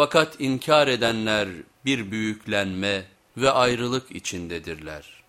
Fakat inkar edenler bir büyüklenme ve ayrılık içindedirler.